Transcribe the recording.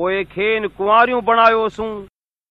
پوءِ کين ڪنواريون بڻايوسون.